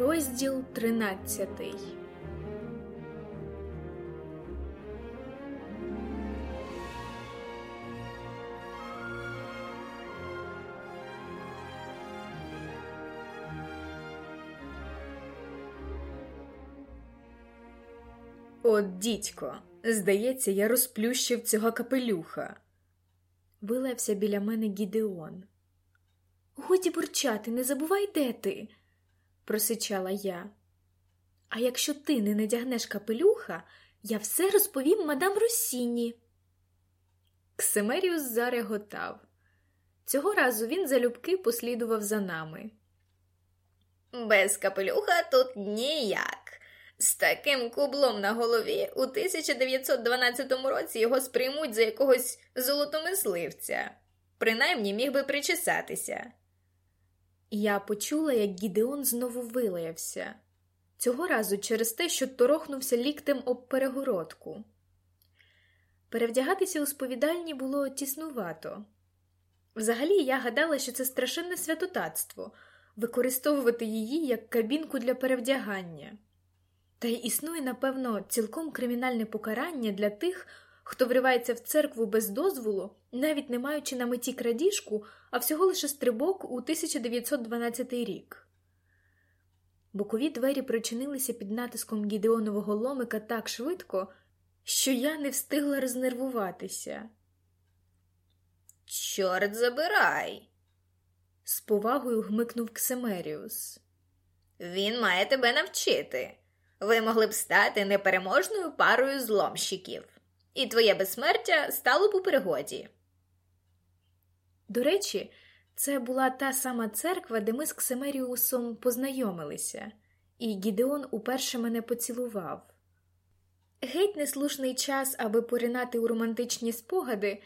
Розділ тринадцятий. От, дідько, здається, я розплющив цього капелюха. Вилився біля мене Гідеон. Годі бурчати, не забувай, де ти, просичала я. А якщо ти не надягнеш капелюха, я все розповім мадам Росіні. Ксимеріус зареготав. Цього разу він залюбки послідував за нами. Без капелюха тут ніяк. З таким кублом на голові у 1912 році його сприймуть за якогось золотомисливця. Принаймні міг би причесатися. Я почула, як Гідеон знову вилаявся, цього разу через те, що торохнувся ліктем об перегородку. Перевдягатися у сповідальні було тіснувато. Взагалі, я гадала, що це страшенне святотатство використовувати її як кабінку для перевдягання. Та й існує, напевно, цілком кримінальне покарання для тих, хто вривається в церкву без дозволу, навіть не маючи на меті крадіжку, а всього лише стрибок у 1912 рік. Бокові двері причинилися під натиском Гідеонового ломика так швидко, що я не встигла рознервуватися. Чорт забирай, з повагою гмикнув Ксемеріус. Він має тебе навчити. Ви могли б стати непереможною парою зломщиків, і твоє безсмертя стало б у пригоді. До речі, це була та сама церква, де ми з Ксемеріусом познайомилися, і Гідеон уперше мене поцілував. Геть неслушний час, аби поринати у романтичні спогади,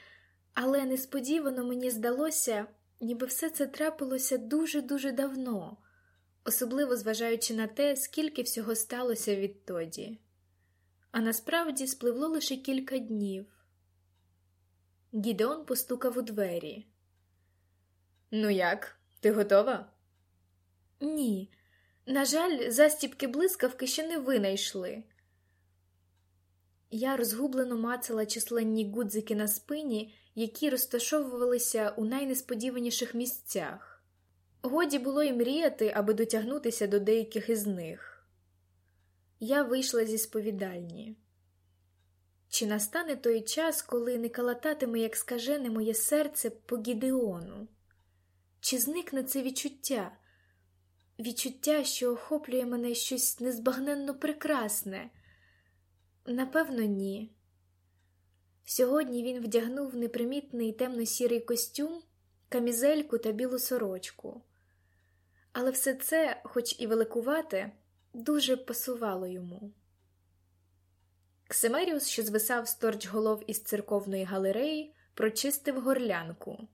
але несподівано мені здалося, ніби все це трапилося дуже-дуже давно, особливо зважаючи на те, скільки всього сталося відтоді. А насправді спливло лише кілька днів. Гідеон постукав у двері. Ну як, ти готова? Ні. На жаль, застіпки блискавки ще не винайшли. Я розгублено мацала численні гудзики на спині, які розташовувалися у найнесподіваніших місцях. Годі було й мріяти, аби дотягнутися до деяких із них. Я вийшла зі сповідальні. Чи настане той час, коли не калататиме, як скажене моє серце по Гідеону? Чи зникне це відчуття? Відчуття, що охоплює мене щось незбагненно прекрасне? Напевно, ні. Сьогодні він вдягнув непримітний темно-сірий костюм, камізельку та білу сорочку. Але все це, хоч і великувате, дуже пасувало йому. Ксимеріус, що звисав сторч голов із церковної галереї, прочистив горлянку.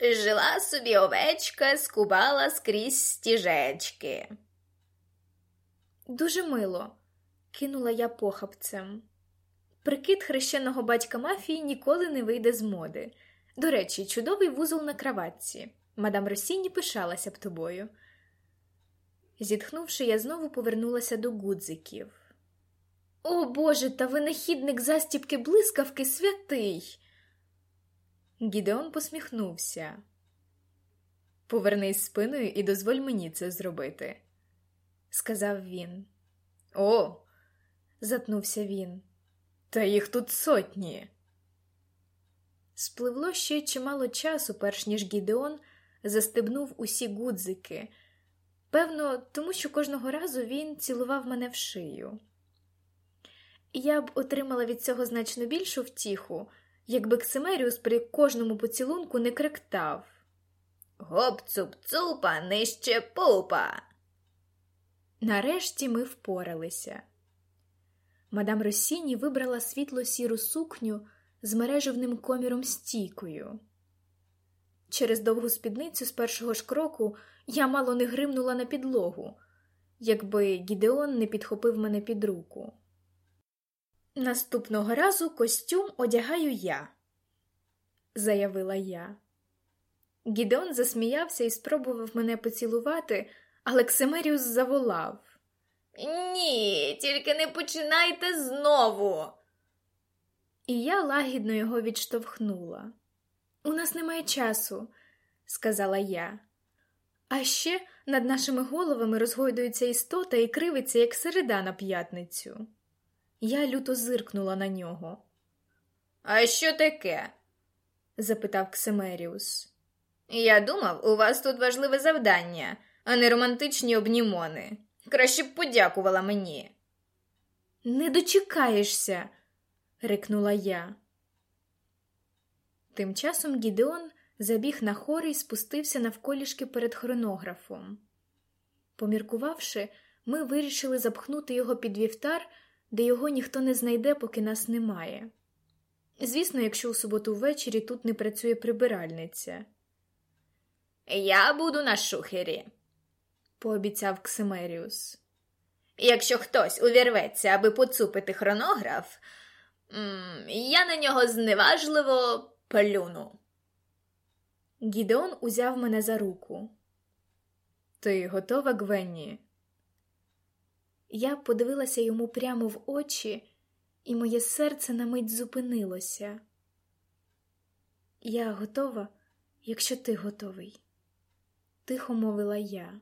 Жила собі овечка, скубала скрізь стіжечки. Дуже мило, кинула я похапцем. Прикид хрещеного батька мафії ніколи не вийде з моди. До речі, чудовий вузол на краватці. Мадам Росіні пишалася б тобою. Зітхнувши, я знову повернулася до гудзиків. О Боже, та винахідник застіпки блискавки святий. Гідеон посміхнувся. Повернись спиною і дозволь мені це зробити, сказав він. О, затнувся він. Та їх тут сотні. Спливло ще чимало часу, перш ніж Гідеон застебнув усі гудзики. Певно, тому що кожного разу він цілував мене в шию. Я б отримала від цього значно більшу втіху, якби Ксимеріус при кожному поцілунку не кректав. Гоп-цуп-цупа, нижче пупа. Нарешті ми впоралися. Мадам Росіні вибрала світло сіру сукню з мережевним коміром стійкою. Через довгу спідницю з першого ж кроку я мало не гримнула на підлогу, якби Гідеон не підхопив мене під руку. Наступного разу костюм одягаю я, заявила я. Гідеон засміявся і спробував мене поцілувати, Але Ксимеріус заволав Ні, тільки не починайте знову. І я лагідно його відштовхнула. У нас немає часу, сказала я. А ще над нашими головами розгойдується істота і кривиться, як середа на п'ятницю. Я люто зиркнула на нього. А що таке? запитав Ксимеріус. Я думав, у вас тут важливе завдання, а не романтичні обнімони. Краще б подякувала мені. Не дочекаєшся, рикнула я. Тим часом Гідеон забіг на хори і спустився навколішки перед хронографом. Поміркувавши, ми вирішили запхнути його під вівтар, де його ніхто не знайде, поки нас немає. Звісно, якщо у суботу ввечері тут не працює прибиральниця. Я буду на шухері, пообіцяв Ксимеріус. Якщо хтось увірветься, аби поцупити хронограф, я на нього зневажливо плюну. Гідеон узяв мене за руку. Ти готова, Гвенні? Я подивилася йому прямо в очі, і моє серце на мить зупинилося. Я готова, якщо ти готовий, тихо мовила я.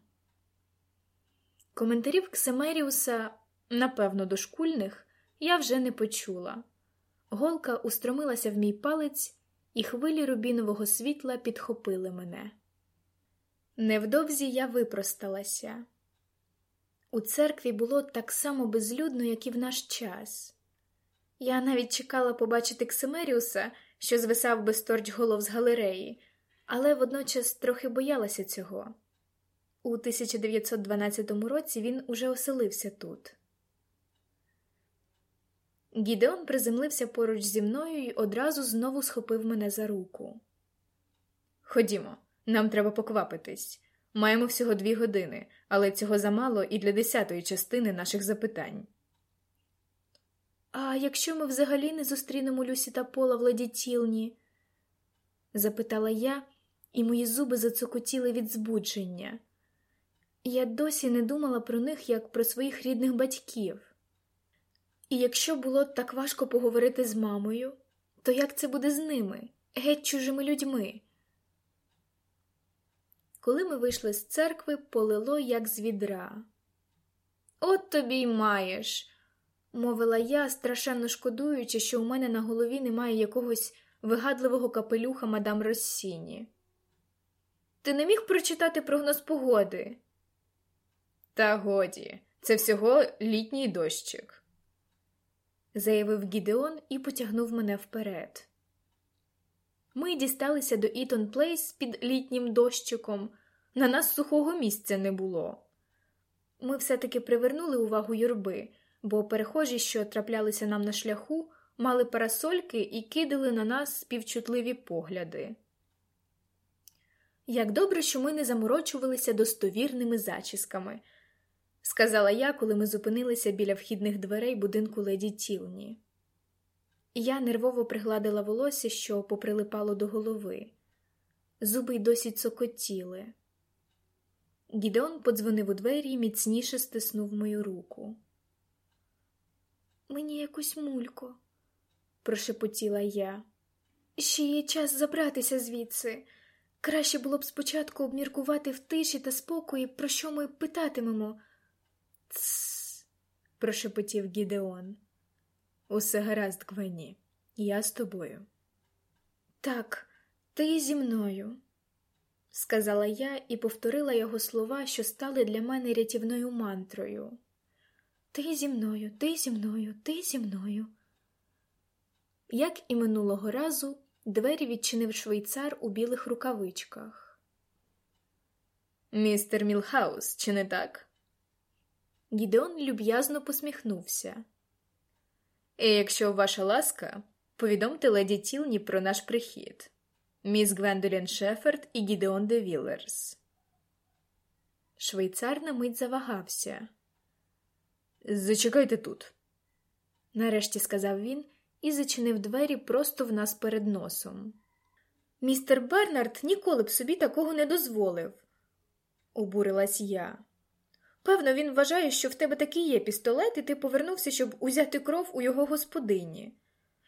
Коментарів Ксемеріуса, напевно, дошкульних, я вже не почула. Голка устромилася в мій палець, і хвилі рубінового світла підхопили мене. Невдовзі я випросталася. У церкві було так само безлюдно, як і в наш час. Я навіть чекала побачити Ксимеріуса, що звисав безторч голов з галереї, але водночас трохи боялася цього. У 1912 році він уже оселився тут. Гідеон приземлився поруч зі мною і одразу знову схопив мене за руку. Ходімо, нам треба поквапитись. Маємо всього дві години, але цього замало і для десятої частини наших запитань. А якщо ми взагалі не зустрінемо Люсі та Пола в ладі тілні? запитала я, і мої зуби зацокотіли від збудження. Я досі не думала про них як про своїх рідних батьків. І якщо було так важко поговорити з мамою, то як це буде з ними, геть чужими людьми? Коли ми вийшли з церкви, полило, як з відра. От тобі й маєш, мовила я, страшенно шкодуючи, що у мене на голові немає якогось вигадливого капелюха мадам Россіні. Ти не міг прочитати прогноз погоди? Та годі, це всього літній дощик, заявив Гідеон і потягнув мене вперед. Ми дісталися до Ітон Плейс під літнім дощиком, на нас сухого місця не було. Ми все-таки привернули увагу юрби, бо перехожі, що траплялися нам на шляху, мали парасольки і кидали на нас співчутливі погляди. Як добре, що ми не заморочувалися достовірними зачісками, сказала я, коли ми зупинилися біля вхідних дверей будинку леді Тілні. Я нервово пригладила волосся, що поприлипало до голови. Зуби й досі цокотіли. Гідеон подзвонив у двері і міцніше стиснув мою руку. Мені якось мулько, прошепотіла я. Ще є час забратися звідси. Краще було б спочатку обміркувати в тиші та спокої, про що ми питатимемо. Тсс, прошепотів Гідеон. Усе гаразд, Гвені, я з тобою. Так, ти зі мною, сказала я і повторила його слова, що стали для мене рятівною мантрою. Ти зі мною, ти зі мною, ти зі мною. Як і минулого разу, двері відчинив швейцар у білих рукавичках. Містер Мілхаус, чи не так? Гідеон люб'язно посміхнувся. І якщо ваша ласка, повідомте леді Тілні про наш прихід, міс Гвендолін Шеферд і Гідеон де Віллерс. Швейцар на мить завагався. Зачекайте тут, нарешті сказав він і зачинив двері просто в нас перед носом. Містер Бернард ніколи б собі такого не дозволив, обурилась я. Певно, він вважає, що в тебе таки є пістолет, і ти повернувся, щоб узяти кров у його господині.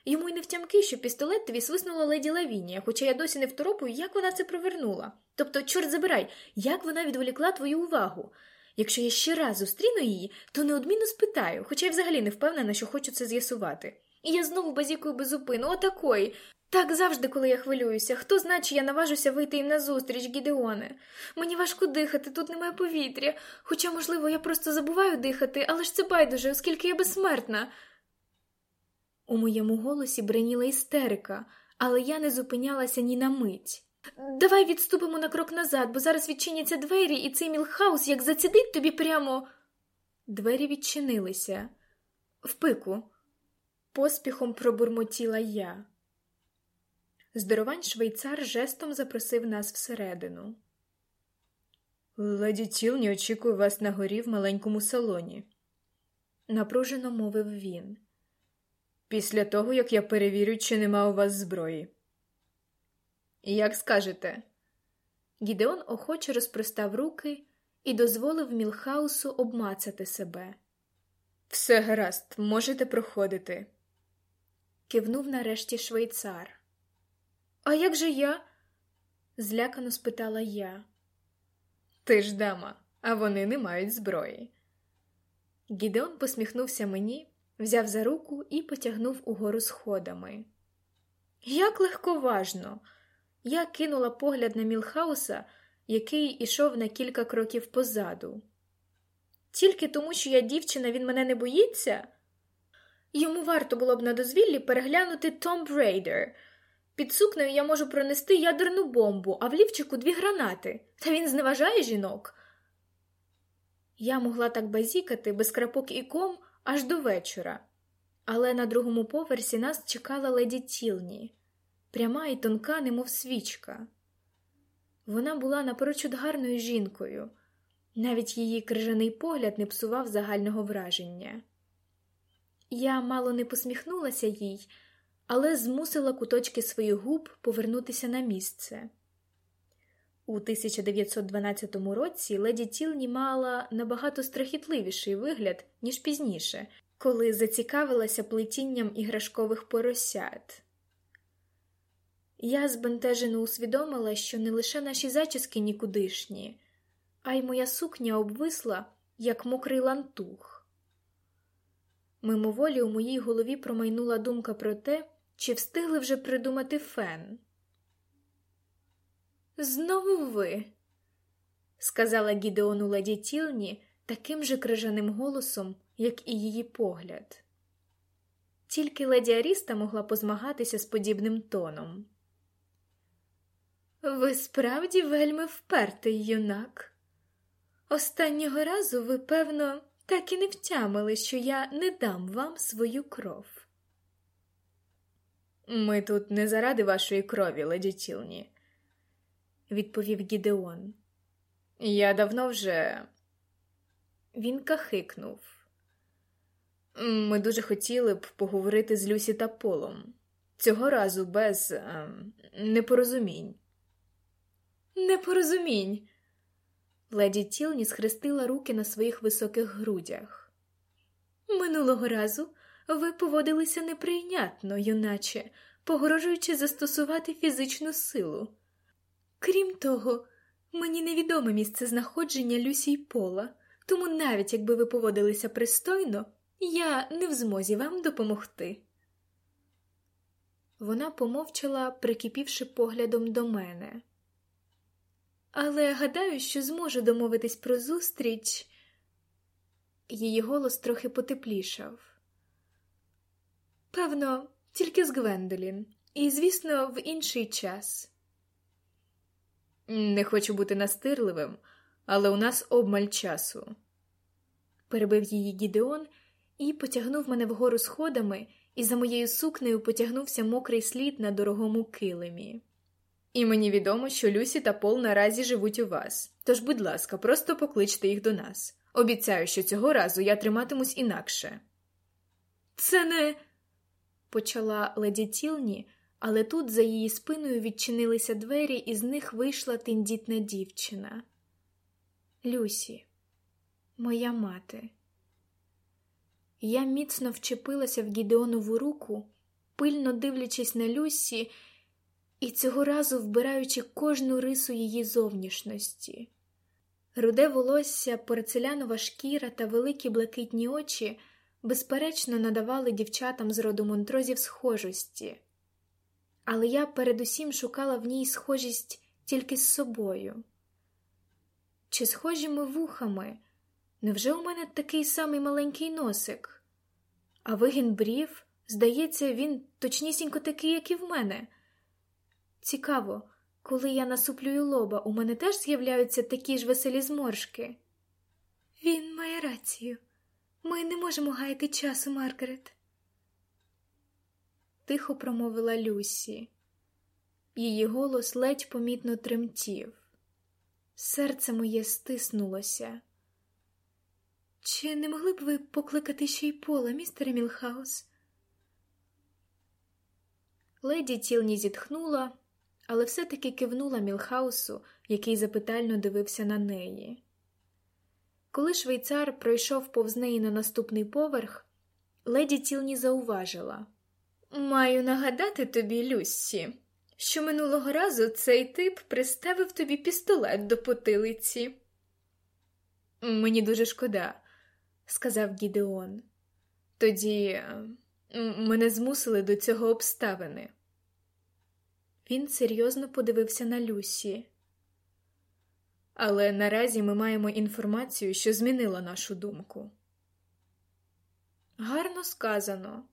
Йому й не втямки, що пістолет тобі свиснула леді Лавінія, хоча я досі не второпую, як вона це провернула. Тобто, чорт забирай, як вона відволікла твою увагу. Якщо я ще раз зустріну її, то неодмінно спитаю, хоча я взагалі не впевнена, що хочу це з'ясувати. І я знову базікую безупину, отакої. Так завжди, коли я хвилююся, хто знає, чи я наважуся вийти їм назустріч, Гідеоне. Мені важко дихати, тут немає повітря, хоча, можливо, я просто забуваю дихати, але ж це байдуже, оскільки я безсмертна. У моєму голосі бреніла істерика, але я не зупинялася ні на мить. Давай відступимо на крок назад, бо зараз відчиняться двері, і цей мілхаус як зацідить тобі прямо. Двері відчинилися. В пику. Поспіхом пробурмотіла я. Здоровань швейцар жестом запросив нас всередину. Леді Тілні очікую вас на горі в маленькому салоні, напружено мовив він. Після того, як я перевірю, чи нема у вас зброї. Як скажете. Гідеон охоче розпростав руки і дозволив Мілхаусу обмацати себе. Все гаразд, можете проходити, кивнув нарешті швейцар. А як же я? злякано спитала я. Ти ж дама, а вони не мають зброї. Гідеон посміхнувся мені, взяв за руку і потягнув угору сходами. Як легковажно! Я кинула погляд на Мілхауса, який ішов на кілька кроків позаду. Тільки тому, що я дівчина, він мене не боїться. Йому варто було б на дозвіллі переглянути Том Брейдер. Під сукнею я можу пронести ядерну бомбу, а в лівчику дві гранати, та він зневажає жінок. Я могла так базікати без крапок і ком аж до вечора, але на другому поверсі нас чекала леді Тілні пряма і тонка, немов свічка. Вона була напрочуд гарною жінкою, навіть її крижаний погляд не псував загального враження. Я мало не посміхнулася їй, але змусила куточки своїх губ повернутися на місце. У 1912 році леді Тілні мала набагато страхітливіший вигляд, ніж пізніше, коли зацікавилася плетінням іграшкових поросят. Я збентежено усвідомила, що не лише наші зачіски нікудишні, а й моя сукня обвисла, як мокрий лантух. Мимоволі у моїй голові промайнула думка про те, чи встигли вже придумати фен. Знову ви, сказала Гідеону леді Тілні таким же крижаним голосом, як і її погляд. Тільки леді Аріста могла позмагатися з подібним тоном. Ви справді вельми впертий юнак. Останнього разу ви, певно, так і не втямили, що я не дам вам свою кров. Ми тут не заради вашої крові, леді Тілні, відповів Гідеон. Я давно вже. Він кахикнув. Ми дуже хотіли б поговорити з Люсі та Полом. Цього разу без е, непорозумінь. Непорозумінь. Леді Тілні схрестила руки на своїх високих грудях. Минулого разу ви поводилися неприйнятно, юначе, погрожуючи застосувати фізичну силу. Крім того, мені невідоме місце знаходження Люсі й Пола, тому навіть якби ви поводилися пристойно, я не в змозі вам допомогти. Вона помовчала, прикипівши поглядом до мене. Але гадаю, що зможу домовитись про зустріч. Її голос трохи потеплішав. Певно, тільки з Гвендолін, і, звісно, в інший час. Не хочу бути настирливим, але у нас обмаль часу, перебив її Гідеон і потягнув мене вгору сходами, і за моєю сукнею потягнувся мокрий слід на дорогому килимі. І мені відомо, що Люсі та Пол наразі живуть у вас. Тож, будь ласка, просто покличте їх до нас. Обіцяю, що цього разу я триматимусь інакше. Це не. Почала леді Тілні, але тут за її спиною відчинилися двері, і з них вийшла тендітна дівчина. Люсі, моя мати. Я міцно вчепилася в Гідеонову руку, пильно дивлячись на Люсі і цього разу вбираючи кожну рису її зовнішності. Руде волосся, порцелянова шкіра та великі блакитні очі безперечно надавали дівчатам з роду монтрозів схожості, але я передусім шукала в ній схожість тільки з собою. Чи схожі ми вухами? Невже у мене такий самий маленький носик? А вигін брів, здається, він точнісінько такий, як і в мене. Цікаво, коли я насуплюю лоба, у мене теж з'являються такі ж веселі зморшки. Він має рацію. Ми не можемо гаяти часу, Маргарет. Тихо промовила Люсі. Її голос ледь помітно тремтів. Серце моє стиснулося. Чи не могли б ви покликати ще й Пола, містере Мілхаус? Леді Тілні зітхнула, але все-таки кивнула Мілхаусу, який запитально дивився на неї. Коли швейцар пройшов повз неї на наступний поверх, леді Тілні зауважила Маю нагадати тобі, Люссі, що минулого разу цей тип приставив тобі пістолет до потилиці. Мені дуже шкода, сказав Гідеон. Тоді мене змусили до цього обставини. Він серйозно подивився на Люсі. Але наразі ми маємо інформацію, що змінила нашу думку. Гарно сказано.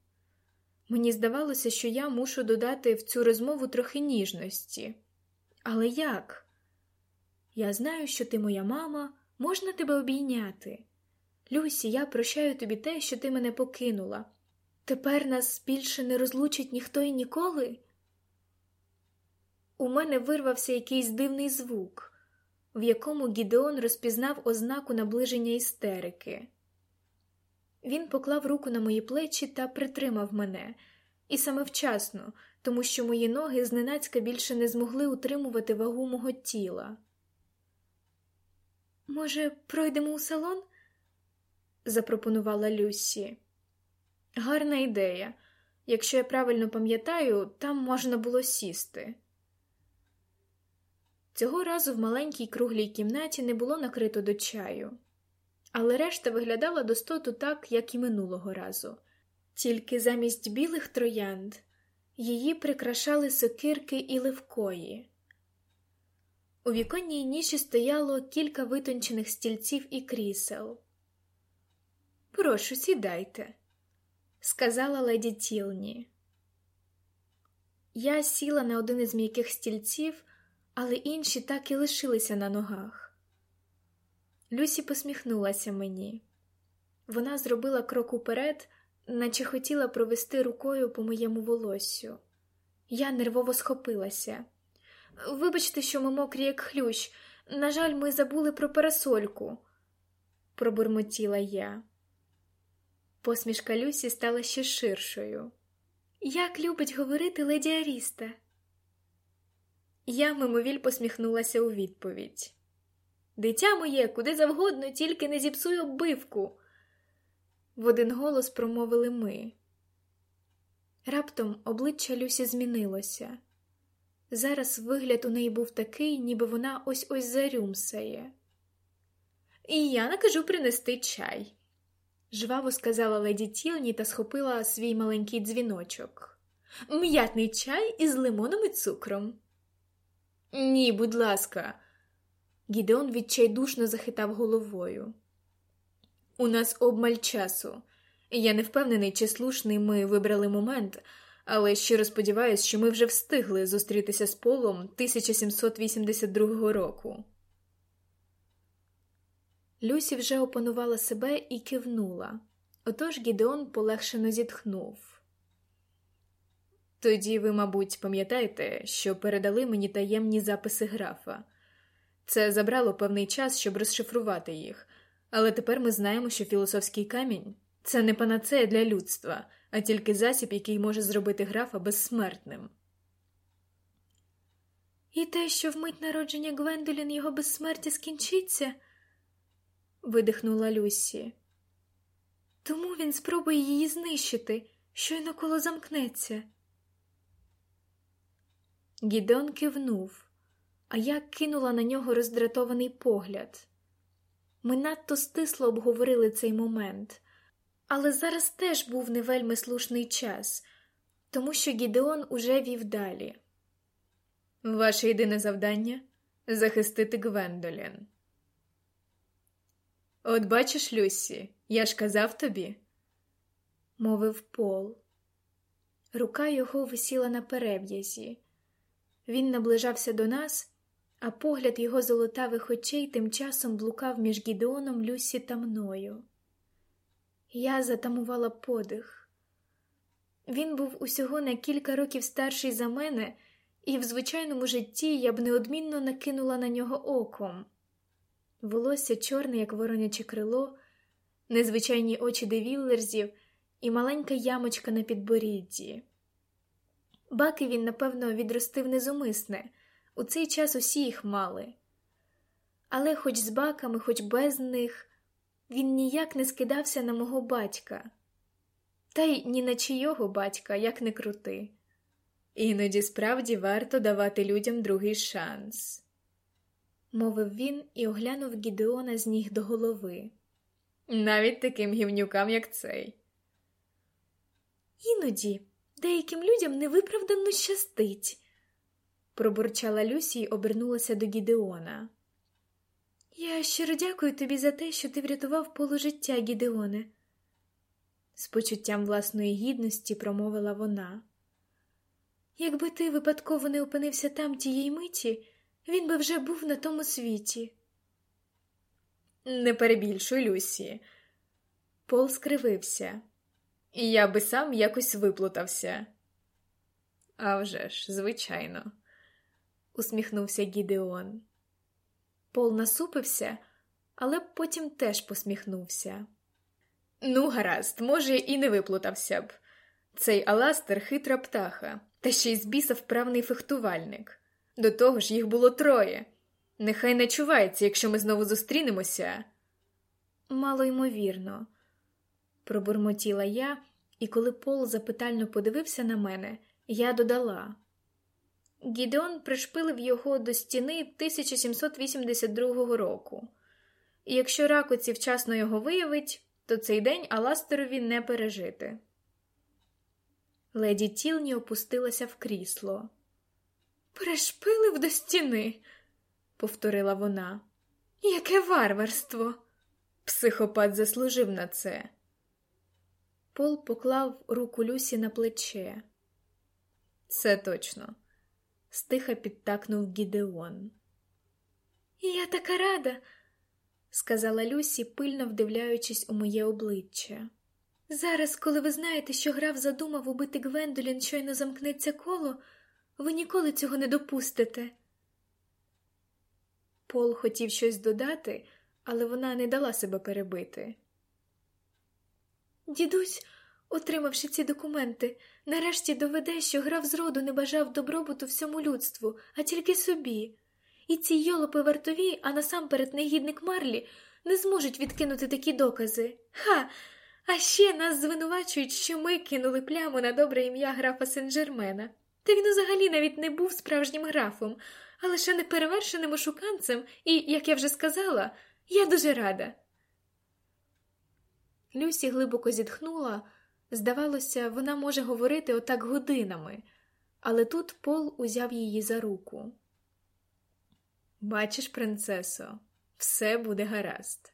Мені здавалося, що я мушу додати в цю розмову трохи ніжності. Але як? Я знаю, що ти моя мама, можна тебе обійняти. Люсі, я прощаю тобі те, що ти мене покинула. Тепер нас більше не розлучить ніхто і ніколи. У мене вирвався якийсь дивний звук, в якому Гідеон розпізнав ознаку наближення істерики. Він поклав руку на мої плечі та притримав мене, і саме вчасно, тому що мої ноги зненацька більше не змогли утримувати вагу мого тіла. Може, пройдемо у салон? запропонувала Люсі. Гарна ідея. Якщо я правильно пам'ятаю, там можна було сісти. Цього разу в маленькій круглій кімнаті не було накрито до чаю, але решта виглядала достоту так, як і минулого разу, тільки замість білих троянд її прикрашали сокирки і ливкої. У віконній ніші стояло кілька витончених стільців і крісел. Прошу, сідайте, сказала леді Тілні. Я сіла на один із м'яких стільців але інші так і лишилися на ногах. Люсі посміхнулася мені. Вона зробила крок уперед, наче хотіла провести рукою по моєму волоссю. Я нервово схопилася. Вибачте, що ми мокрі, як хлющ. На жаль, ми забули про парасольку, пробурмотіла я. Посмішка Люсі стала ще ширшою. Як любить говорити леді Аріста. Я мимовіль посміхнулася у відповідь. Дитя моє, куди завгодно, тільки не зіпсуй оббивку. В один голос промовили ми. Раптом обличчя Люсі змінилося. Зараз вигляд у неї був такий, ніби вона ось ось зарюмсає. І я накажу принести чай, жваво сказала леді Тілні та схопила свій маленький дзвіночок. М'ятний чай із лимоном і цукром. Ні, будь ласка. Гідеон відчайдушно захитав головою. У нас обмаль часу. Я не впевнений, чи слушний ми вибрали момент, але щиро сподіваюся, що ми вже встигли зустрітися з полом 1782 року. Люсі вже опанувала себе і кивнула. Отож Гідеон полегшено зітхнув. Тоді ви, мабуть, пам'ятаєте, що передали мені таємні записи графа. Це забрало певний час, щоб розшифрувати їх, але тепер ми знаємо, що філософський камінь це не панацея для людства, а тільки засіб, який може зробити графа безсмертним. І те, що вмить народження Гвендолін його безсмертя скінчиться. видихнула Люсі. Тому він спробує її знищити, щойно коло замкнеться. Гідеон кивнув, а я кинула на нього роздратований погляд. Ми надто стисло обговорили цей момент, але зараз теж був не вельми слушний час, тому що Гідеон уже вів далі. Ваше єдине завдання захистити Гвендолін. От бачиш, Люсі, я ж казав тобі, мовив Пол. Рука його висіла на перев'язі. Він наближався до нас, а погляд його золотавих очей тим часом блукав між Гідеоном, Люсі та мною. Я затамувала подих. Він був усього на кілька років старший за мене, і в звичайному житті я б неодмінно накинула на нього оком. Волосся чорне, як вороняче крило, незвичайні очі девіллерзів і маленька ямочка на підборідді. Баки він, напевно, відростив незумисне, у цей час усі їх мали. Але хоч з баками, хоч без них, він ніяк не скидався на мого батька, та й ні на чийого батька, як не крути. Іноді справді варто давати людям другий шанс, мовив він і оглянув Гідеона з ніг до голови. Навіть таким гівнюкам, як цей. Іноді деяким людям невиправдано щастить, пробурчала Люсі й обернулася до Гідеона. Я щиро дякую тобі за те, що ти врятував полу життя, Гідеоне, з почуттям власної гідності промовила вона. Якби ти випадково не опинився там тієї миті, він би вже був на тому світі. Не перебільшуй, Люсі. Пол скривився, і я би сам якось виплутався. «А вже ж, звичайно, усміхнувся Гідеон. Пол насупився, але потім теж посміхнувся. Ну, гаразд, може, і не виплутався б. Цей Аластер хитра птаха, та ще й з біса вправний фехтувальник. До того ж, їх було троє. Нехай не чувається, якщо ми знову зустрінемося. Мало ймовірно, пробурмотіла я, і коли Пол запитально подивився на мене, я додала. Гідеон пришпилив його до стіни 1782 року, і якщо ракоці вчасно його виявить, то цей день Аластерові не пережити. Леді Тілні опустилася в крісло. Пришпилив до стіни, повторила вона. Яке варварство! Психопат заслужив на це. Пол поклав руку Люсі на плече. Це точно, стиха підтакнув Гідеон. Я така рада, сказала Люсі, пильно вдивляючись у моє обличчя. Зараз, коли ви знаєте, що граф задумав убити Гвендолін, щойно замкнеться коло, ви ніколи цього не допустите. Пол хотів щось додати, але вона не дала себе перебити. Дідусь, отримавши ці документи, нарешті доведе, що граф зроду не бажав добробуту всьому людству, а тільки собі. І ці йолопи вартові, а насамперед негідник Марлі, не зможуть відкинути такі докази. Ха! А ще нас звинувачують, що ми кинули пляму на добре ім'я графа Сен-Жермена. Та він взагалі навіть не був справжнім графом, а лише неперевершеним ошуканцем, і, як я вже сказала, я дуже рада. Люсі глибоко зітхнула. Здавалося, вона може говорити отак годинами, але тут Пол узяв її за руку. Бачиш, принцесо, все буде гаразд.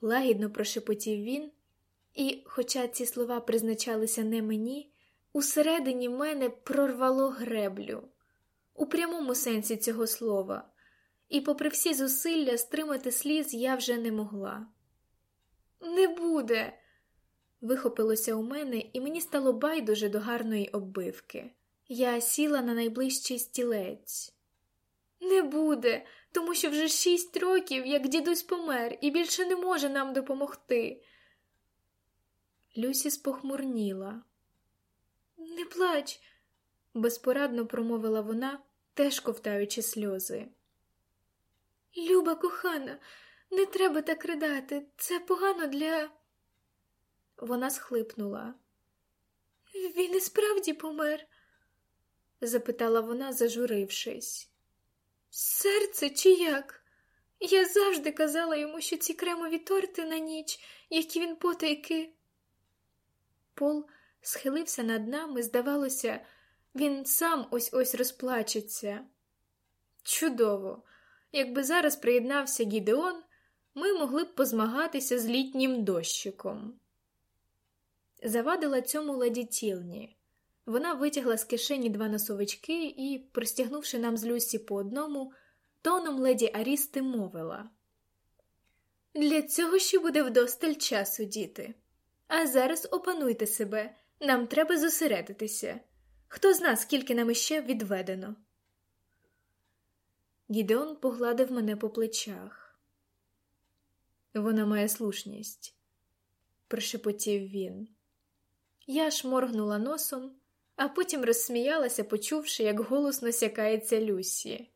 Лагідно прошепотів він, і, хоча ці слова призначалися не мені, усередині мене прорвало греблю, у прямому сенсі цього слова, і, попри всі зусилля, стримати сліз я вже не могла. Не буде. вихопилося у мене, і мені стало байдуже до гарної оббивки. Я сіла на найближчий стілець. Не буде, тому що вже шість років, як дідусь помер, і більше не може нам допомогти. Люсі спохмурніла. Не плач, безпорадно промовила вона, теж ковтаючи сльози. Люба кохана, Не треба так ридати, це погано для. Вона схлипнула. Він і справді помер? запитала вона, зажурившись. Серце чи як? Я завжди казала йому, що ці кремові торти на ніч, які він потайки. Пол схилився над нами, здавалося, він сам ось ось розплачеться. Чудово! Якби зараз приєднався Гідеон, ми могли б позмагатися з літнім дощиком. Завадила цьому леді Тілні. Вона витягла з кишені два носовички і, простягнувши нам з Люсі по одному, тоном леді Арісти мовила. Для цього ще буде вдосталь часу, діти. А зараз опануйте себе, нам треба зосередитися. Хто зна, скільки нам іще відведено. Гідеон погладив мене по плечах. Вона має слушність, прошепотів він. Я шморгнула носом, а потім розсміялася, почувши, як голосно сякається Люсі.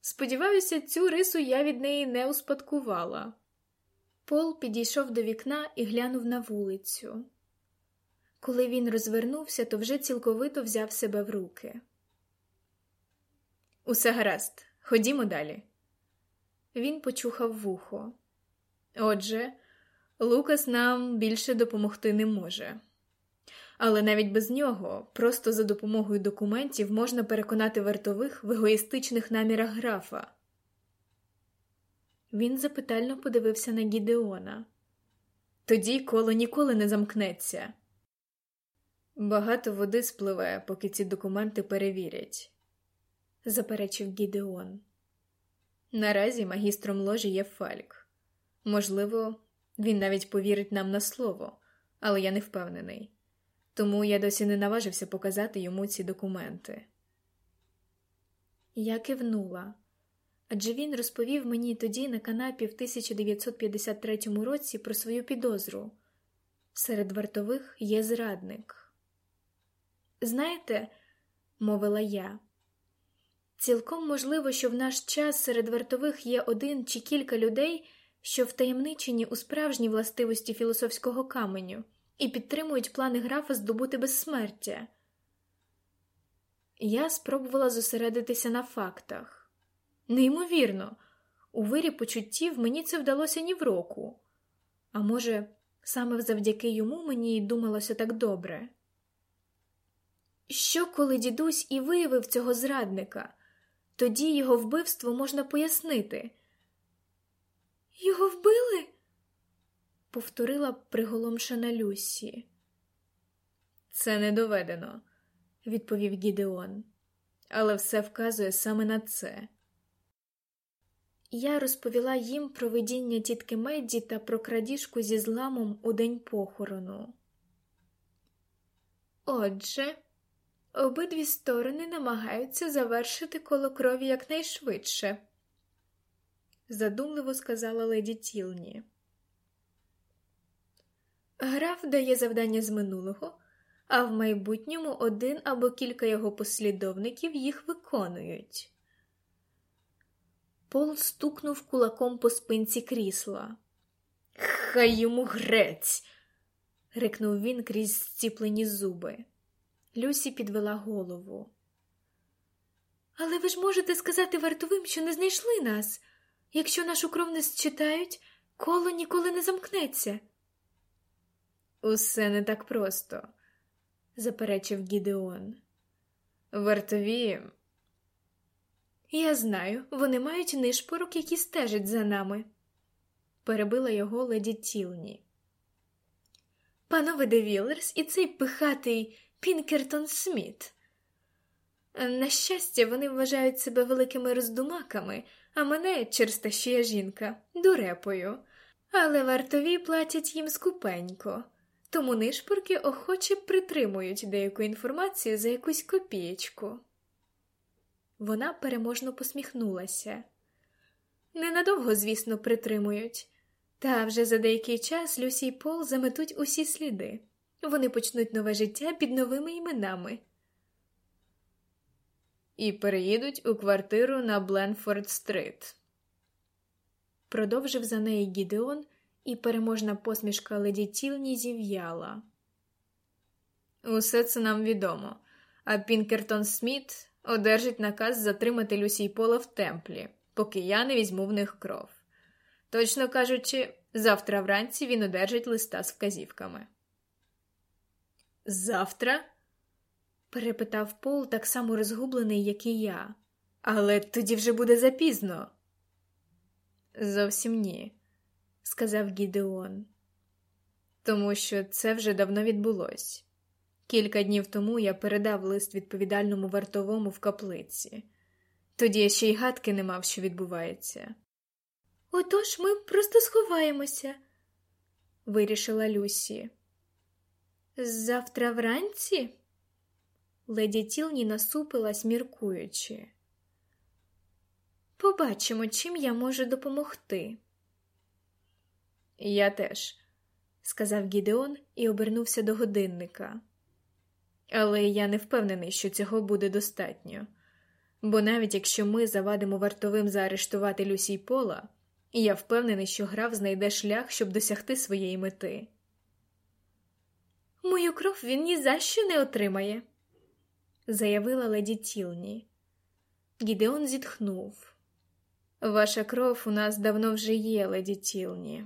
Сподіваюся, цю рису я від неї не успадкувала. Пол підійшов до вікна і глянув на вулицю. Коли він розвернувся, то вже цілковито взяв себе в руки. Усе гаразд, ходімо далі. Він почухав вухо. Отже, Лукас нам більше допомогти не може. Але навіть без нього, просто за допомогою документів можна переконати вартових в егоїстичних намірах графа. Він запитально подивився на Гідеона. Тоді коло ніколи не замкнеться. Багато води спливе, поки ці документи перевірять, заперечив Гідеон. Наразі магістром ложі є Фальк. Можливо, він навіть повірить нам на слово, але я не впевнений. Тому я досі не наважився показати йому ці документи. Я кивнула адже він розповів мені тоді на канапі в 1953 році про свою підозру серед вартових є зрадник. Знаєте, мовила я, цілком можливо, що в наш час серед вартових є один чи кілька людей, що втаємничені у справжній властивості філософського каменю і підтримують плани графа здобути безсмертя. Я спробувала зосередитися на фактах. Неймовірно, у вирі почуттів мені це вдалося ні в року. А може, саме завдяки йому мені й думалося так добре. Що, коли дідусь і виявив цього зрадника, тоді його вбивство можна пояснити. Його вбили? повторила приголомшена Люсі. Це не доведено, відповів Гідеон, але все вказує саме на це. Я розповіла їм про видіння тітки Медді та про крадіжку зі зламом у день похорону. Отже, обидві сторони намагаються завершити коло крові якнайшвидше, задумливо сказала леді Тілні. Граф дає завдання з минулого, а в майбутньому один або кілька його послідовників їх виконують. Пол стукнув кулаком по спинці крісла. Хай йому грець. рикнув він крізь зціплені зуби. Люсі підвела голову. Але ви ж можете сказати вартовим, що не знайшли нас. Якщо нашу кров не считають, коло ніколи не замкнеться. Усе не так просто, заперечив Гідеон. Вартові. Я знаю, вони мають нишпорок, які стежать за нами, перебила його леді Тілні. Панове Девілерс і цей пихатий Пінкертон Сміт. На щастя, вони вважають себе великими роздумаками, а мене, через те, що я жінка, дурепою, але вартові платять їм скупенько тому нишпорки охоче притримують деяку інформацію за якусь копієчку. Вона переможно посміхнулася. Ненадовго, звісно, притримують, та вже за деякий час Люсі й Пол заметуть усі сліди. Вони почнуть нове життя під новими іменами. І переїдуть у квартиру на Бленфорд Стрит. продовжив за неї Гідеон, і переможна посмішка леді Тілні зів'яла. Усе це нам відомо, а Пінкертон Сміт одержить наказ затримати Люсій Пола в темплі, поки я не візьму в них кров. Точно кажучи, завтра вранці він одержить листа з вказівками. Завтра? Перепитав Пол, так само розгублений, як і я. Але тоді вже буде запізно. Зовсім ні, сказав Гідеон, тому що це вже давно відбулось. Кілька днів тому я передав лист відповідальному вартовому в каплиці. Тоді я ще й гадки не мав, що відбувається. Отож ми просто сховаємося, вирішила Люсі. Завтра вранці? Леді Тілні насупилась, міркуючи. Побачимо, чим я можу допомогти. Я теж, сказав Гідеон і обернувся до годинника. Але я не впевнений, що цього буде достатньо, бо навіть якщо ми завадимо вартовим заарештувати Люсій Пола, я впевнений, що граф знайде шлях, щоб досягти своєї мети. Мою кров він ні за що не отримає, заявила леді Тілні. Гідеон зітхнув. Ваша кров у нас давно вже є, леді Тілні.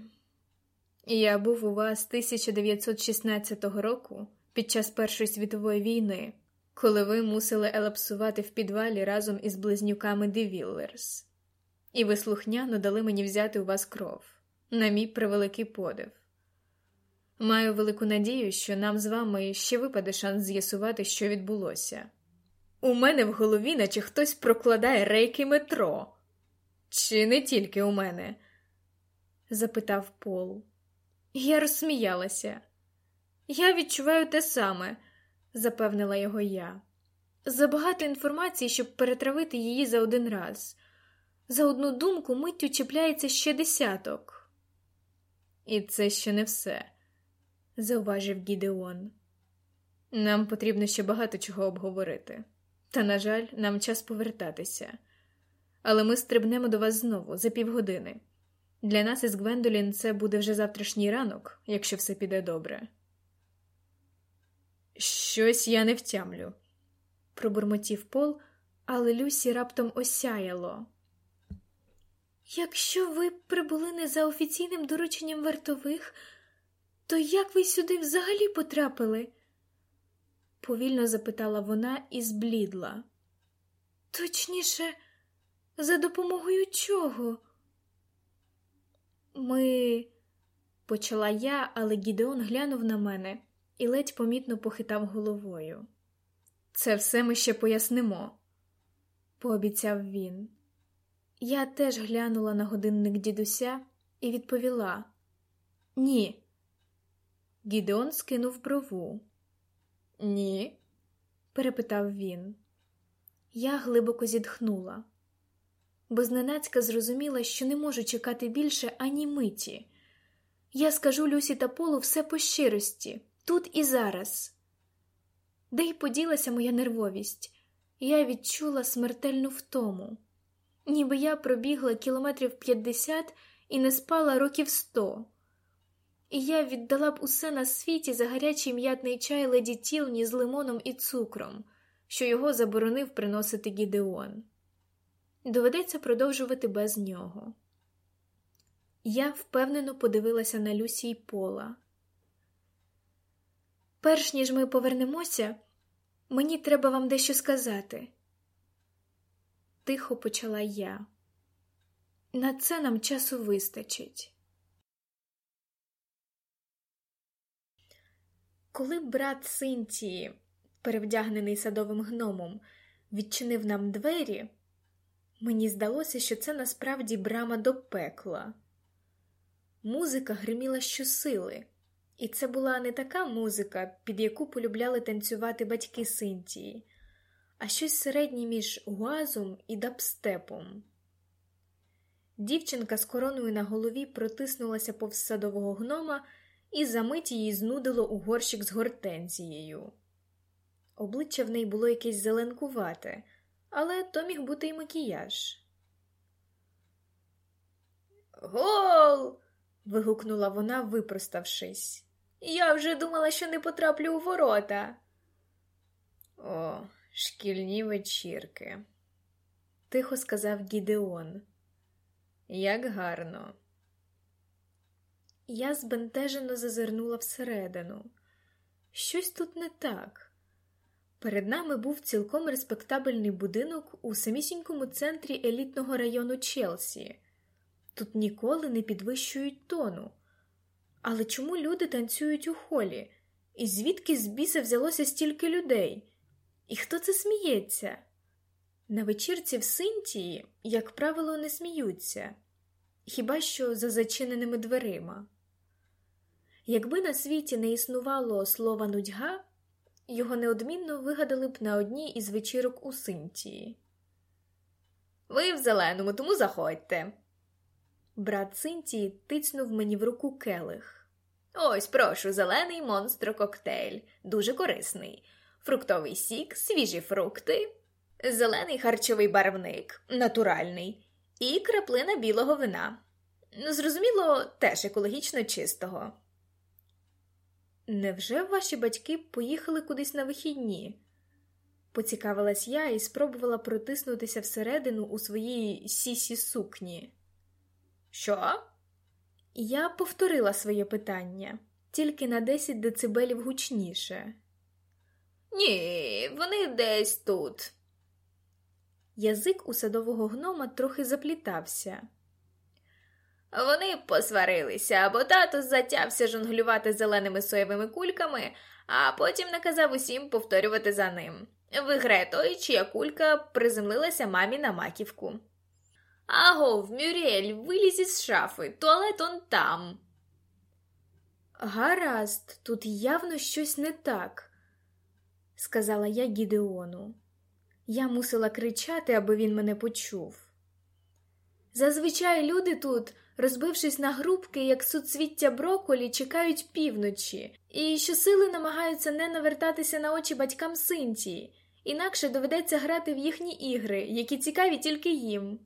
Я був у вас 1916 року під час Першої світової війни, коли ви мусили елапсувати в підвалі разом із близнюками Девіллерс, і ви слухняно дали мені взяти у вас кров, на мій превеликий подив. Маю велику надію, що нам з вами ще випаде шанс з'ясувати, що відбулося. У мене в голові, наче хтось прокладає рейки метро. Чи не тільки у мене? запитав Пол. Я розсміялася. Я відчуваю те саме, запевнила його я. Забагато інформації, щоб перетравити її за один раз. За одну думку миттю чіпляється ще десяток. І це ще не все, зауважив Гідеон. Нам потрібно ще багато чого обговорити. Та, на жаль, нам час повертатися. Але ми стрибнемо до вас знову за півгодини. Для нас із Гвендолін це буде вже завтрашній ранок, якщо все піде добре. Щось я не втямлю, пробурмотів Пол, але Люсі раптом осяяло. Якщо ви прибули не за офіційним дорученням вартових, то як ви сюди взагалі потрапили? повільно запитала вона і зблідла. Точніше, за допомогою чого? Ми, почала я, але Гідеон глянув на мене і ледь помітно похитав головою. Це все ми ще пояснимо, пообіцяв він. Я теж глянула на годинник дідуся і відповіла Ні. Гідеон скинув брову. Ні? перепитав він. Я глибоко зітхнула, бо зненацька зрозуміла, що не можу чекати більше ані миті. Я скажу Люсі та Полу все по щирості, тут і зараз. Де й поділася моя нервовість, я відчула смертельну втому, ніби я пробігла кілометрів п'ятдесят і не спала років сто і я віддала б усе на світі за гарячий м'ятний чай леді Тілні з лимоном і цукром, що його заборонив приносити Гідеон. Доведеться продовжувати без нього. Я впевнено подивилася на Люсі й Пола. Перш ніж ми повернемося, мені треба вам дещо сказати. Тихо почала я. На це нам часу вистачить. Коли брат Синтії, перевдягнений садовим гномом, відчинив нам двері, мені здалося, що це насправді брама до пекла. Музика гриміла щосили, і це була не така музика, під яку полюбляли танцювати батьки Синтії, а щось середнє між гуазом і дабстепом. Дівчинка з короною на голові протиснулася повз садового гнома і за мить її знудило у горщик з гортензією. Обличчя в неї було якесь зеленкувате, але то міг бути й макіяж. Гол. вигукнула вона, випроставшись. Я вже думала, що не потраплю у ворота. О, шкільні вечірки, тихо сказав Гідеон. Як гарно. Я збентежено зазирнула всередину. Щось тут не так. Перед нами був цілком респектабельний будинок у самісінькому центрі елітного району Челсі. Тут ніколи не підвищують тону. Але чому люди танцюють у холі? І звідки з біса взялося стільки людей? І хто це сміється? На вечірці в Синтії, як правило, не сміються, хіба що за зачиненими дверима. Якби на світі не існувало слова нудьга, його неодмінно вигадали б на одній із вечірок у Синтії. Ви в зеленому, тому заходьте. Брат Синтії тицнув мені в руку келих. Ось, прошу, зелений монстро коктейль, дуже корисний. Фруктовий сік, свіжі фрукти, зелений харчовий барвник, натуральний, і краплина білого вина. Зрозуміло, теж екологічно чистого. Невже ваші батьки поїхали кудись на вихідні? Поцікавилась я і спробувала протиснутися всередину у своїй сісі сукні. Що? Я повторила своє питання, тільки на 10 децибелів гучніше. Ні, вони десь тут. Язик у садового гнома трохи заплітався. Вони посварилися, бо тато затявся жонглювати зеленими соєвими кульками, а потім наказав усім повторювати за ним. Виграє той, чия кулька приземлилася мамі на маківку. Агов, Мюрель, вилізь із шафи, туалет он там. Гаразд, тут явно щось не так, сказала я Гідеону. Я мусила кричати, аби він мене почув. Зазвичай люди тут, розбившись на групки, як суцвіття броколі, чекають півночі, і щосили намагаються не навертатися на очі батькам Синтії, інакше доведеться грати в їхні ігри, які цікаві тільки їм.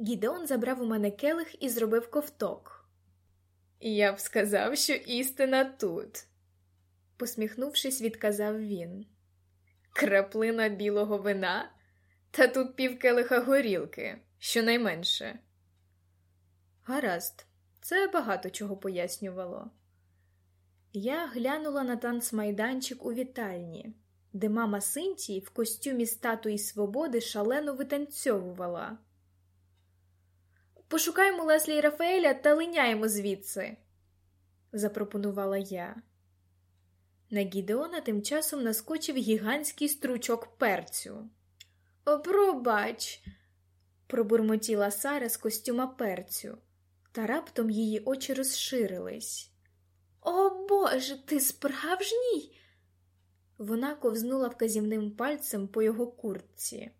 Гідеон забрав у мене келих і зробив ковток. Я б сказав, що істина тут, посміхнувшись, відказав він. Краплина білого вина, та тут пів келиха горілки, щонайменше. Гаразд, це багато чого пояснювало. Я глянула на танцмайданчик у вітальні, де мама Синтії в костюмі статуї свободи шалено витанцьовувала. Пошукаємо Леслі і Рафаеля та линяємо звідси, запропонувала я. На Гідеона тим часом наскочив гігантський стручок перцю. Пробач, пробурмотіла Сара з костюма перцю, та раптом її очі розширились. О Боже, ти справжній? Вона ковзнула вказівним пальцем по його куртці.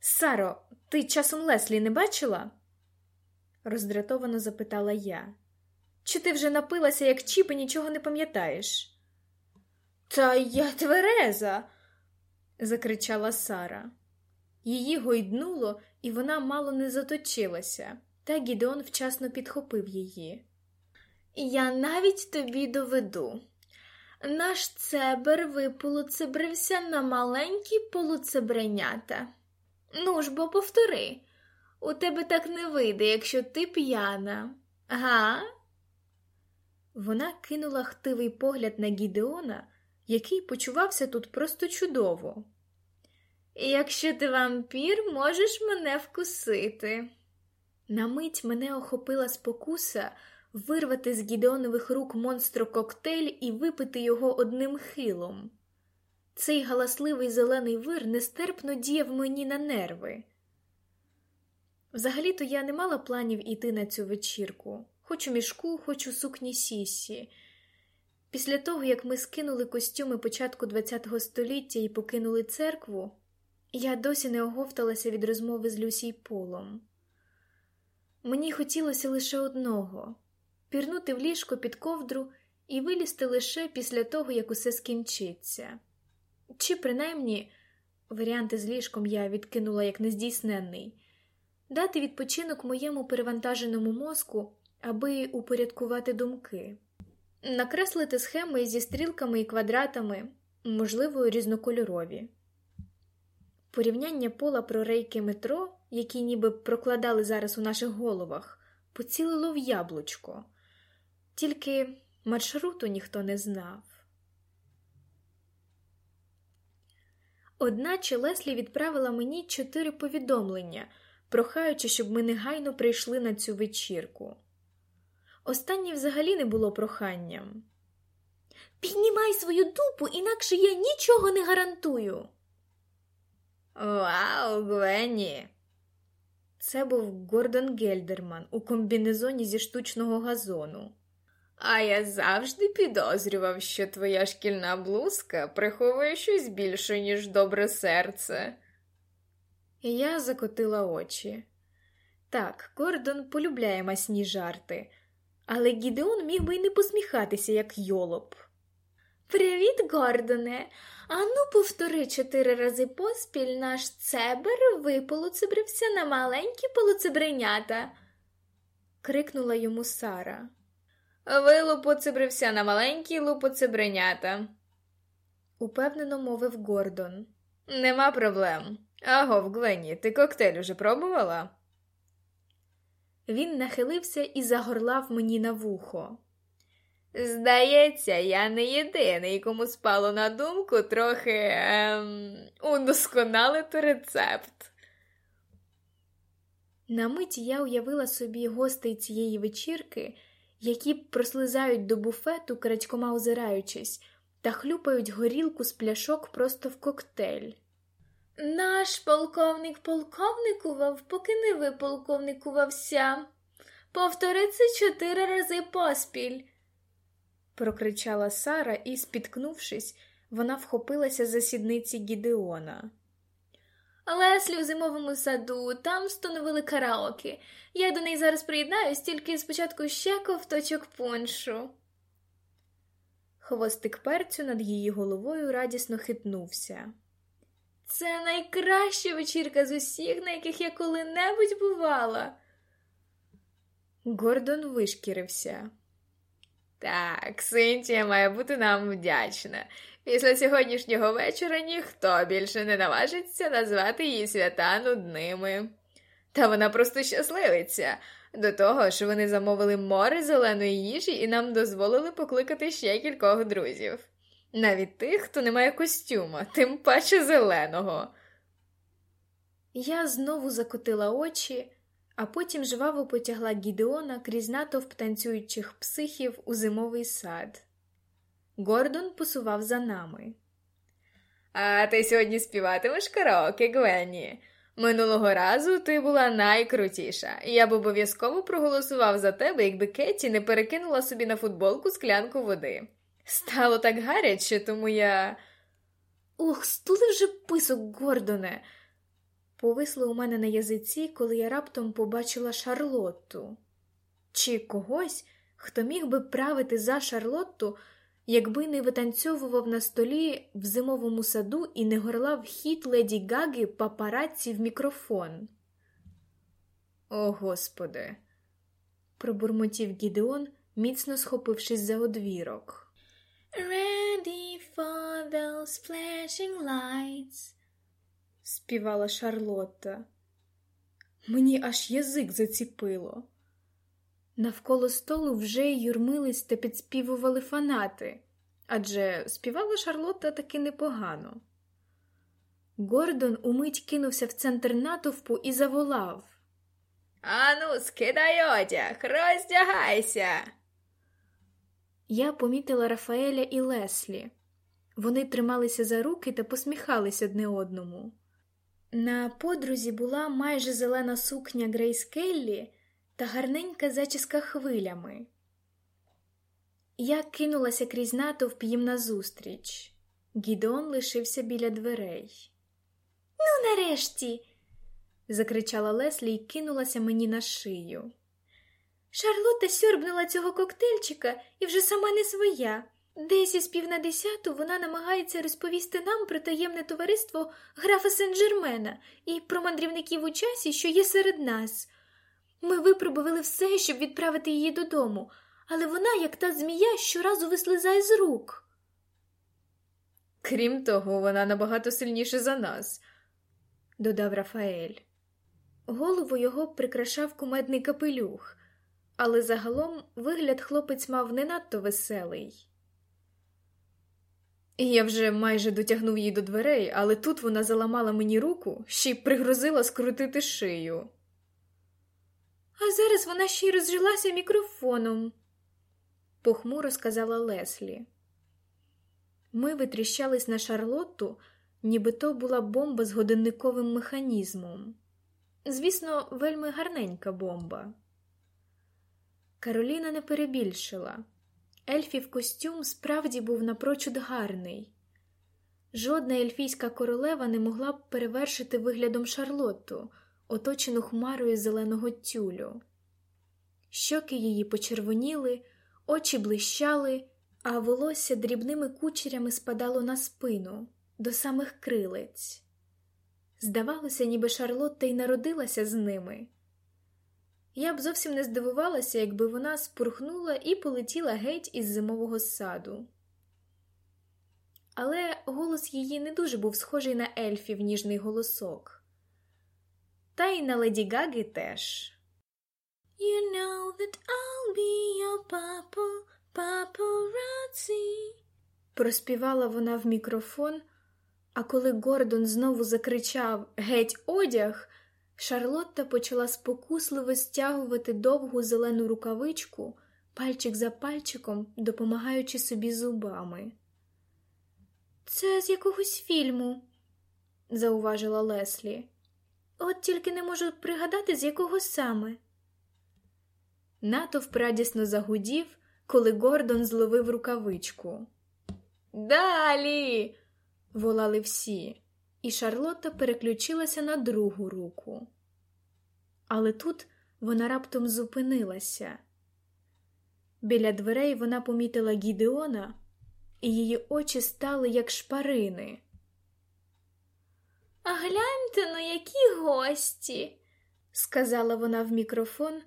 Саро, ти часом Леслі не бачила? роздратовано запитала я. Чи ти вже напилася, як чіп, і нічого не пам'ятаєш? Та я твереза, закричала Сара. Її гойднуло, і вона мало не заточилася, та Гідеон вчасно підхопив її. Я навіть тобі доведу. Наш цебер виполуцебрився на маленькі полуцебренята. Ну ж бо повтори, у тебе так не вийде, якщо ти п'яна, га? Вона кинула хтивий погляд на Гідеона, який почувався тут просто чудово. Якщо ти вампір, можеш мене вкусити. На мить мене охопила спокуса вирвати з Гідеонових рук монстро коктейль і випити його одним хилом. Цей галасливий зелений вир нестерпно діяв мені на нерви. Взагалі-то я не мала планів іти на цю вечірку, хоч у мішку, хоч у сукні сісі. Після того, як ми скинули костюми початку ХХ століття і покинули церкву, я досі не оговталася від розмови з Люсій Полом. Мені хотілося лише одного пірнути в ліжко під ковдру і вилізти лише після того, як усе скінчиться. Чи, принаймні, варіанти з ліжком я відкинула як нездійсненний, дати відпочинок моєму перевантаженому мозку, аби упорядкувати думки, накреслити схеми зі стрілками і квадратами, можливо, різнокольорові. Порівняння пола про рейки метро, які ніби прокладали зараз у наших головах, поцілило в яблучко, тільки маршруту ніхто не знав. Одначе Леслі відправила мені чотири повідомлення, прохаючи, щоб ми негайно прийшли на цю вечірку. Останнє взагалі не було проханням. Піднімай свою дупу, інакше я нічого не гарантую. Вау, Гвенні! Це був Гордон Гельдерман у комбінезоні зі штучного газону. А я завжди підозрював, що твоя шкільна блузка приховує щось більше, ніж добре серце. Я закотила очі. Так, Гордон полюбляє масні жарти, але Гідеон міг би й не посміхатися, як йолоп. Привіт, Гордоне. Ану, повтори чотири рази поспіль наш цебер виполуцебрився на маленькі полуцебренята, крикнула йому Сара. Ви лупоцебрився на маленькі лупоцебренята, упевнено мовив Гордон. Нема проблем. Агов, Гвенні, ти коктейль уже пробувала? Він нахилився і загорлав мені на вухо. Здається, я не єдиний, кому спало на думку трохи ем, удосконалити рецепт. На мить я уявила собі гостей цієї вечірки, які прослизають до буфету, крадькома озираючись, та хлюпають горілку з пляшок просто в коктейль. Наш полковник полковникував, поки не ви полковникувався. Повтори це чотири рази поспіль. Прокричала Сара і, спіткнувшись, вона вхопилася за сідниці Гідеона. Леслі у зимовому саду, там встановили караоке. Я до неї зараз приєднаюсь, тільки спочатку ще ковточок пуншу. Хвостик перцю над її головою радісно хитнувся. Це найкраща вечірка з усіх, на яких я коли-небудь бувала. Гордон вишкірився. Так, Синтія має бути нам вдячна. Після сьогоднішнього вечора ніхто більше не наважиться назвати її свята нудними. Та вона просто щасливиться. До того ж, вони замовили море зеленої їжі і нам дозволили покликати ще кількох друзів. Навіть тих, хто не має костюма, тим паче зеленого. Я знову закотила очі, а потім жваво потягла Гідеона крізь натовп танцюючих психів у зимовий сад. Гордон посував за нами. А ти сьогодні співатимеш караоке, Гвенні. Минулого разу ти була найкрутіша, я б обов'язково проголосував за тебе, якби Кетті не перекинула собі на футболку склянку води. Стало так гаряче, тому я. Ох, стули вже писок, Гордоне. Повисло у мене на язиці, коли я раптом побачила Шарлотту. Чи когось, хто міг би правити за Шарлотту, якби не витанцьовував на столі в зимовому саду і не горлав хіт леді Гаги папараці в мікрофон. О, Господи, пробурмотів Гідеон, міцно схопившись за одвірок. Ready for those flashing lights, співала Шарлотта. Мені аж язик заціпило. Навколо столу вже юрмились та підспівували фанати, адже співала Шарлотта таки непогано. Гордон умить кинувся в центр натовпу і заволав Ану, скидай одяг, роздягайся. Я помітила Рафаеля і Леслі. Вони трималися за руки та посміхались одне одному. На подрузі була майже зелена сукня Грейс Келлі та гарненька зачіска хвилями. Я кинулася крізь натовп їм назустріч. Гідеон лишився біля дверей. Ну, нарешті, закричала Леслі і кинулася мені на шию. Шарлотта сьорбнула цього коктейльчика і вже сама не своя. Десь із пів на десяту вона намагається розповісти нам про таємне товариство графа Сен-Жермена і про мандрівників у часі, що є серед нас. Ми випробували все, щоб відправити її додому, але вона, як та змія, щоразу вислизає з рук. Крім того, вона набагато сильніша за нас, додав Рафаель. Голову його прикрашав кумедний капелюх, але загалом вигляд хлопець мав не надто веселий. Я вже майже дотягнув її до дверей, але тут вона заламала мені руку ще й пригрозила скрутити шию. А зараз вона ще й розжилася мікрофоном, похмуро сказала Леслі. Ми витріщались на Шарлотту, ніби то була бомба з годинниковим механізмом. Звісно, вельми гарненька бомба. Кароліна не перебільшила. Ельфів костюм справді був напрочуд гарний. Жодна ельфійська королева не могла б перевершити виглядом Шарлотту, оточену хмарою зеленого тюлю. Щоки її почервоніли, очі блищали, а волосся дрібними кучерями спадало на спину, до самих крилець. Здавалося, ніби Шарлотта й народилася з ними. Я б зовсім не здивувалася, якби вона спурхнула і полетіла геть із зимового саду. Але голос її не дуже був схожий на ельфів ніжний голосок. Та й на леді Гаги теж. You know that I'll be your papa, paparazzi. Проспівала вона в мікрофон, а коли Гордон знову закричав Геть одяг. Шарлотта почала спокусливо стягувати довгу зелену рукавичку, пальчик за пальчиком, допомагаючи собі зубами. Це з якогось фільму, зауважила Леслі. От тільки не можу пригадати, з якого саме. Натовп радісно загудів, коли Гордон зловив рукавичку. Далі. волали всі і Шарлотта переключилася на другу руку. Але тут вона раптом зупинилася. Біля дверей вона помітила Гідеона, і її очі стали як шпарини. А гляньте ну, які гості, сказала вона в мікрофон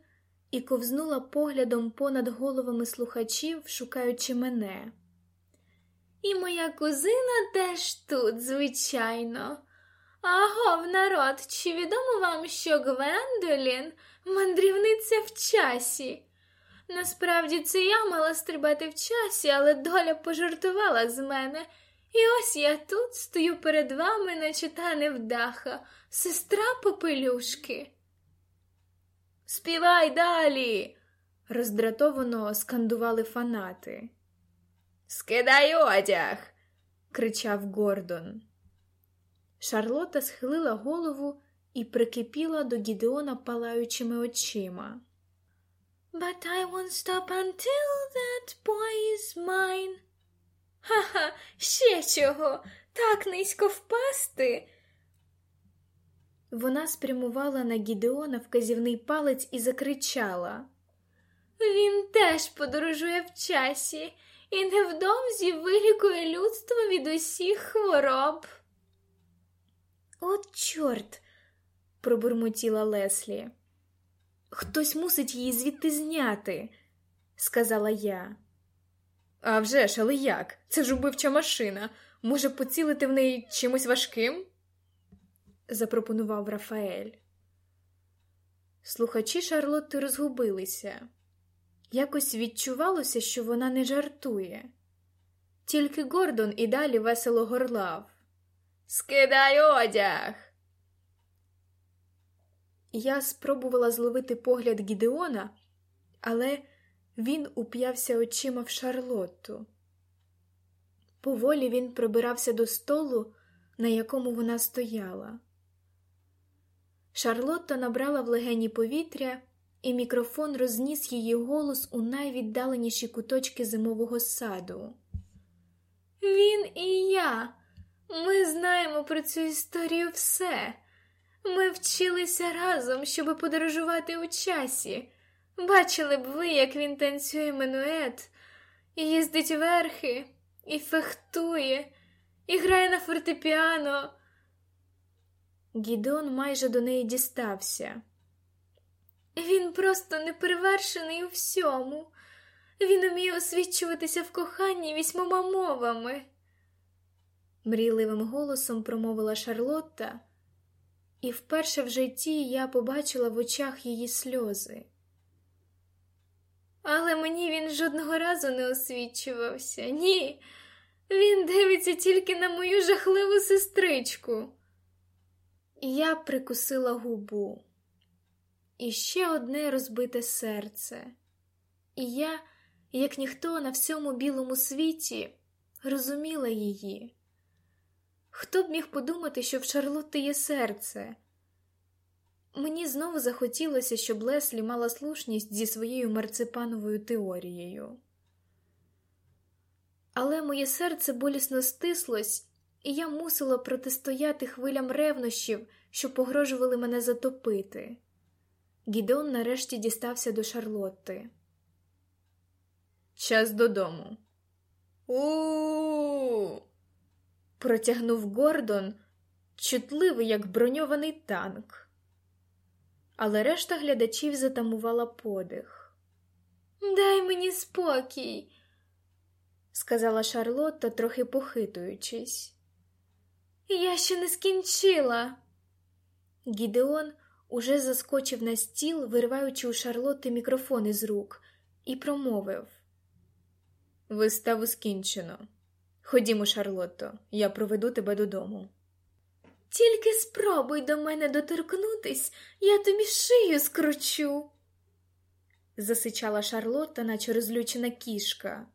і ковзнула поглядом понад головами слухачів, шукаючи мене. І моя кузина теж тут, звичайно. Агов, народ, чи відомо вам, що Гвендолін мандрівниця в часі? Насправді це я мала стрибати в часі, але доля пожартувала з мене. І ось я тут стою перед вами, наче та невдаха, сестра попелюшки. Співай далі, роздратовано скандували фанати. Скидай одяг, кричав Гордон. Шарлота схилила голову і прикипіла до Гідеона палаючими очима. But I won't stop until that boy is mine. Ха-ха, ще чого, так низько впасти. Вона спрямувала на Гідеона вказівний палець і закричала. Він теж подорожує в часі і невдовзі вилікує людство від усіх хвороб. От, чорт, пробурмотіла Леслі. Хтось мусить її звідти зняти, сказала я. «А вже ж, але як? Це ж убивча машина. Може, поцілити в неї чимось важким? запропонував Рафаель. Слухачі Шарлотти розгубилися. Якось відчувалося, що вона не жартує. Тільки Гордон і далі весело горлав. Скидай одяг. Я спробувала зловити погляд Гідеона, але він уп'явся очима в Шарлотту. Поволі він пробирався до столу, на якому вона стояла. Шарлотта набрала в легені повітря, і мікрофон розніс її голос у найвіддаленіші куточки зимового саду. Він і я. Ми знаємо про цю історію все. Ми вчилися разом, щоб подорожувати у часі. Бачили б ви, як він танцює минует, і їздить верхи, і фехтує, і грає на фортепіано. Гідон майже до неї дістався. Він просто неперевершений у всьому. Він уміє освічуватися в коханні вісьмома мовами. Мрійливим голосом промовила Шарлотта, і вперше в житті я побачила в очах її сльози. Але мені він жодного разу не освічувався. Ні, він дивиться тільки на мою жахливу сестричку. Я прикусила губу. І ще одне розбите серце. І я, як ніхто на всьому білому світі, розуміла її. Хто б міг подумати, що в Шарлотти є серце? Мені знову захотілося, щоб Леслі мала слушність зі своєю марципановою теорією. Але моє серце болісно стислось, і я мусила протистояти хвилям ревнощів, що погрожували мене затопити. Гідеон нарешті дістався до Шарлотти. Час додому. У. Протягнув Гордон, чутливий, як броньований танк. Але решта глядачів затамувала подих. Дай мені спокій, сказала Шарлотта, трохи похитуючись. Я ще не скінчила. Гідеон уже заскочив на стіл, вириваючи у Шарлотти мікрофон із рук, і промовив Виставу скінчено. Ходімо, Шарлотто, я проведу тебе додому. Тільки спробуй до мене доторкнутись, я тобі шию скручу, засичала Шарлотта, наче розлючена кішка.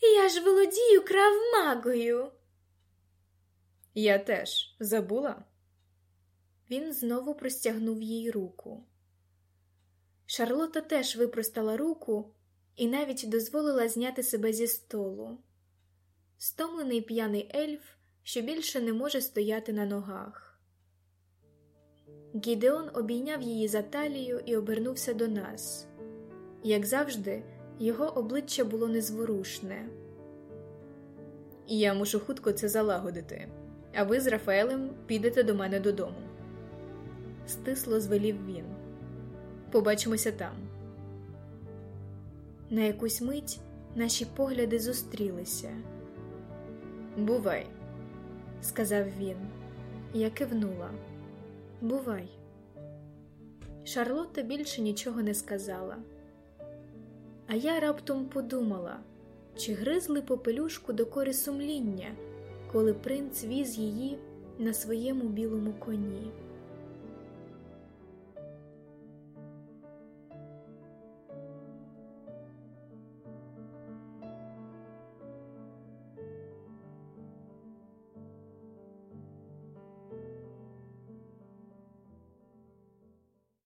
Я ж володію кравмагою. Я теж забула. Він знову простягнув їй руку. Шарлота теж випростала руку і навіть дозволила зняти себе зі столу. Стомлений п'яний ельф, що більше не може стояти на ногах. Гідеон обійняв її за талію і обернувся до нас. Як завжди, його обличчя було незворушне. Я мушу хутко це залагодити, а ви з Рафаелем підете до мене додому. Стисло звелів він. Побачимося там. На якусь мить наші погляди зустрілися. Бувай, сказав він. Я кивнула. Бувай. Шарлотта більше нічого не сказала. А я раптом подумала, чи гризли попелюшку до кори сумління, коли принц віз її на своєму білому коні.